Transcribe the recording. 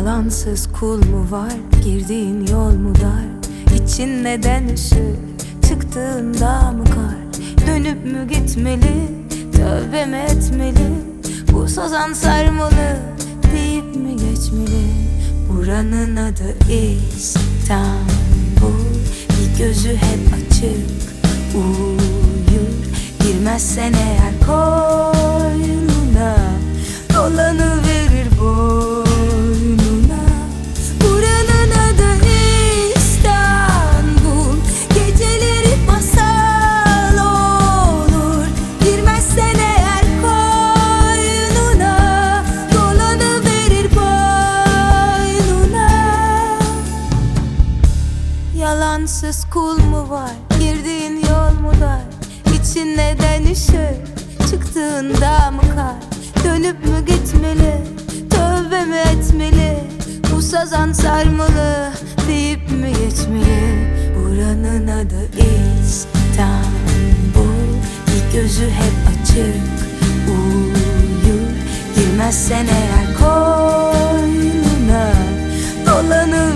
Yalansız kul mu var? Girdiğin yol mu dar? İçin neden üşür? Çıktığında mı kar? Dönüp mü gitmeli? Tövbe mi etmeli? Bu sazan sarmalı deyip mi geçmeli? Buranın adı İstanbul. Bir gözü hep açık uyur. Girmezsen eğer koynuna Yalansız kul mu var? Girdiğin yol mu dar? İçin neden üşür? Çıktığında mı kar? Dönüp mü gitmeli? Tövbe mi etmeli? Bu sazan sarmalı Deyip mi geçmeli? Buranın adı İstanbul. Bir gözü hep açık. Uyur Girmezsen eğer koynuna Dolanı